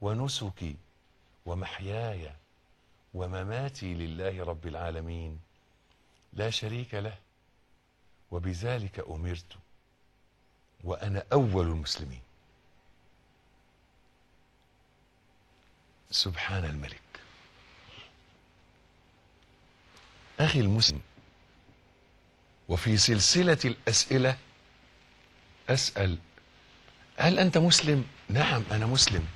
ونسكي ومحياي ومماتي لله رب العالمين. لا شريك له وبذلك أمرت وأنا أول المسلمين. سبحان الملك. أخي المسلم وفي سلسلة الأسئلة أسأل هل أنت مسلم؟ نعم أنا مسلم.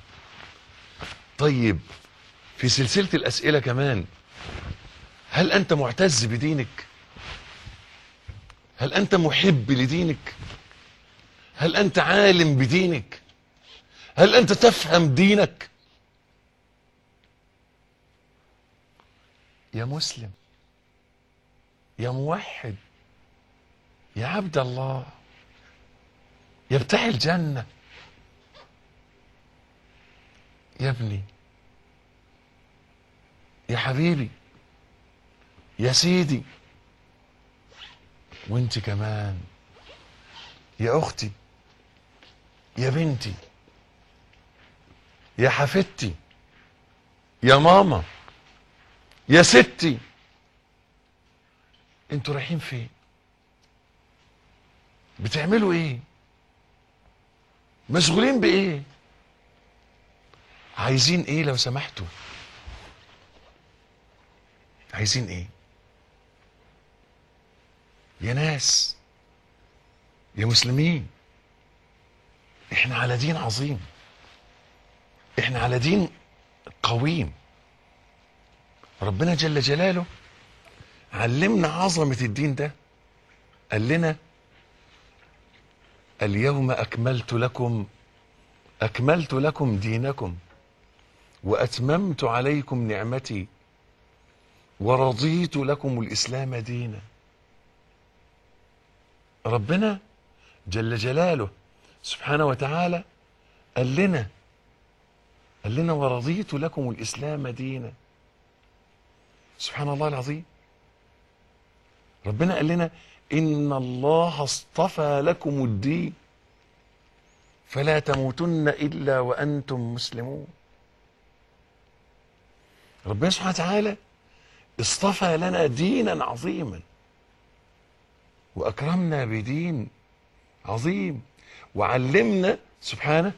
طيب في سلسلة الأسئلة كمان هل أنت معتز بدينك؟ هل أنت محب لدينك؟ هل أنت عالم بدينك؟ هل أنت تفهم دينك؟ يا مسلم يا موحد يا عبد الله يا بتاع الجنة. يا ابني يا حبيبي يا سيدي وانت كمان يا أختي يا بنتي يا حفيدتي يا ماما يا ستي. أنتوا رايحين فين؟ بتعملوا إيه؟ مشغولين بإيه؟ عايزين إيه لو سمحتوا؟ عايزين إيه؟ يا ناس يا مسلمين. إحنا على دين عظيم. إحنا على دين قويم. ربنا جل جلاله علمنا عظمة الدين ده. قال لنا اليوم أكملت لكم أكملت لكم دينكم. وأتممت عليكم نعمتي ورضيت لكم الإسلام دينا. ربنا جل جلاله سبحانه وتعالى قال لنا قال لنا ورضيت لكم الإسلام دينا. سبحان الله العظيم. ربنا قال لنا إن الله اصطفى لكم الدين فلا تموتن إلا وأنتم مسلمون. ربنا سبحانه وتعالى اصطفى لنا دينا عظيما وأكرمنا بدين عظيم وعلمنا سبحانه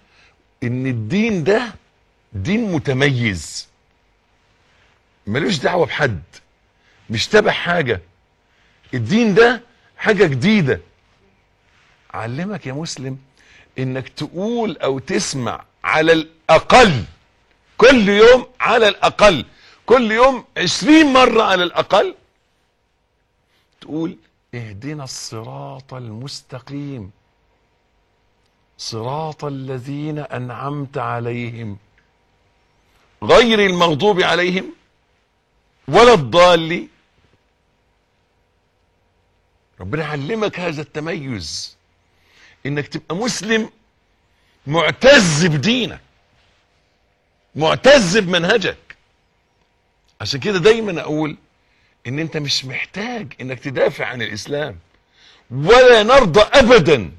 إن الدين ده دين متميز. ملوش دعوة بحد مش تبع حاجة. الدين ده حاجة جديدة. علمك يا مسلم إنك تقول أو تسمع على الأقل كل يوم على الأقل كل يوم عشرين مرة على الأقل تقول اهدنا الصراط المستقيم. صراط الذين أنعمت عليهم. غير المغضوب عليهم ولا الضالين. ربنا علمك هذا التميز. إنك تبقى مسلم معتز بدينك معتز بمنهجك. عشان كده دايما أقول إن أنت مش محتاج إنك تدافع عن الإسلام ولا نرضى ابدا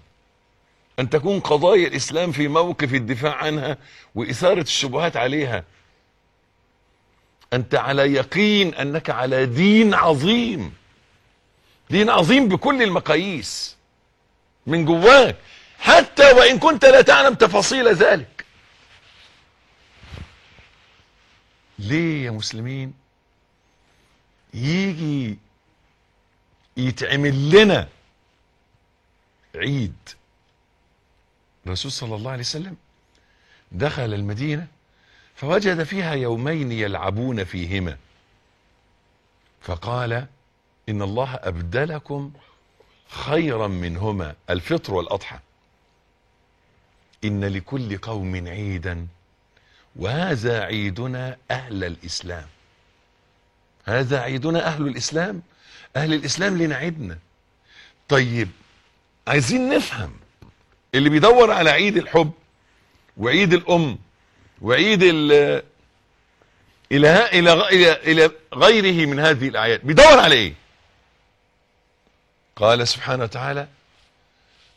أن تكون قضايا الإسلام في موقف الدفاع عنها وإثارة الشبهات عليها. أنت على يقين أنك على دين عظيم دين عظيم بكل المقاييس من جواك. حتى وإن كنت لا تعلم تفاصيل ذلك. ليه يا مسلمين؟ يجي يتعمل لنا عيد. الرسول صلى الله عليه وسلم دخل المدينة فوجد فيها يومين يلعبون فيهما. فقال إن الله أبدلكم خيرا منهما الفطر والأضحى. إن لكل قوم عيدا. وهذا عيدنا أهل الإسلام. هذا عيدنا أهل الإسلام؟ أهل الإسلام لنا عيدنا طيب عايزين نفهم اللي بيدور على عيد الحب وعيد الأم وعيد ال إلى إلى إلى غيره من هذه الأعياد بيدور على إيه؟ قال سبحانه وتعالى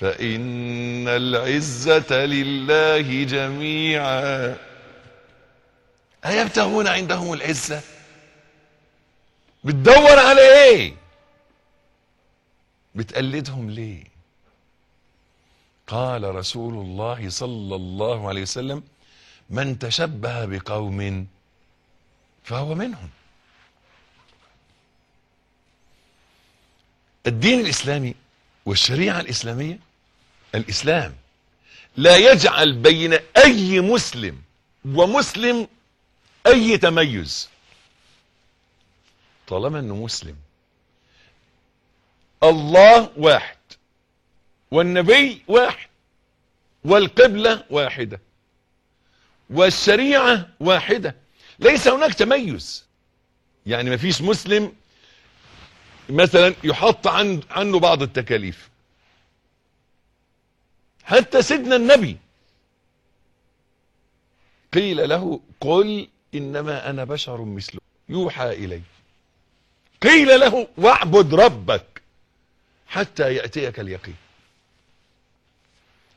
فإن العزة لله جميعا. أيبتغون عندهم العزة؟ بتدور على إيه؟ بتقلدهم ليه؟ قال رسول الله صلى الله عليه وسلم من تشبه بقوم فهو منهم. الدين الإسلامي والشريعة الإسلامية الإسلام. لا يجعل بين أي مسلم ومسلم أي تميز. طالما إنه مسلم. الله واحد والنبي واحد والقبلة واحدة والشريعة واحدة. ليس هناك تميز. يعني ما فيش مسلم مثلا يحط عن عنه بعض التكاليف. حتى سيدنا النبي؟ قيل له قل إنما أنا بشر مثله. يوحى إلي. قيل له واعبد ربك حتى يأتيك اليقين.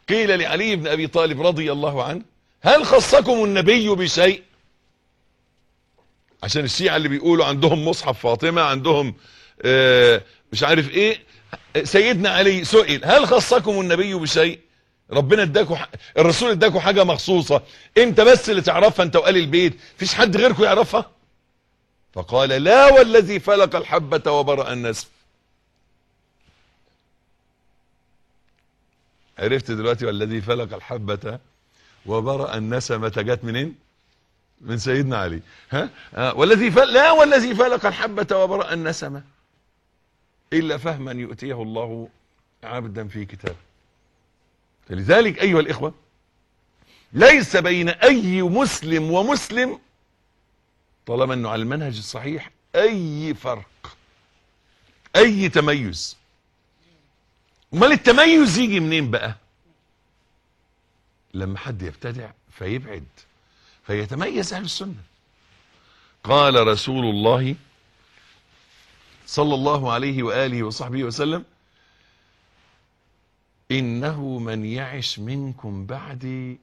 قيل لعلي بن أبي طالب رضي الله عنه هل خصكم النبي بشيء؟ عشان الشيعة اللي بيقولوا عندهم مصحف فاطمة عندهم آه مش عارف إيه. سيدنا علي سئل هل خصكم النبي بشيء؟ ربنا اداكوا الرسول اداكوا حاجة مخصوصة. انت بس اللي تعرفها أنت وقال البيت؟ فيش حد غيركم يعرفها؟ فقال لا والذي فلق الحبة وبرأ النسف. عرفت دلوقتي والذي فلق الحبة وبرأ النسمة جت منين؟ من سيدنا علي. ها؟ آه والذي فل... لا والذي فلق الحبة وبرأ النسمة إلا فهما يؤتيه الله عبدا في كتابه. فلذلك أيها الإخوة ليس بين أي مسلم ومسلم طالما أنه على المنهج الصحيح أي فرق أي تميز. أمال التميز يجي منين بقى؟ لما حد يبتدع فيبعد فيتميز أهل السنة. قال رسول الله صلى الله عليه وآله وصحبه وسلم إنه من يعش منكم بعدي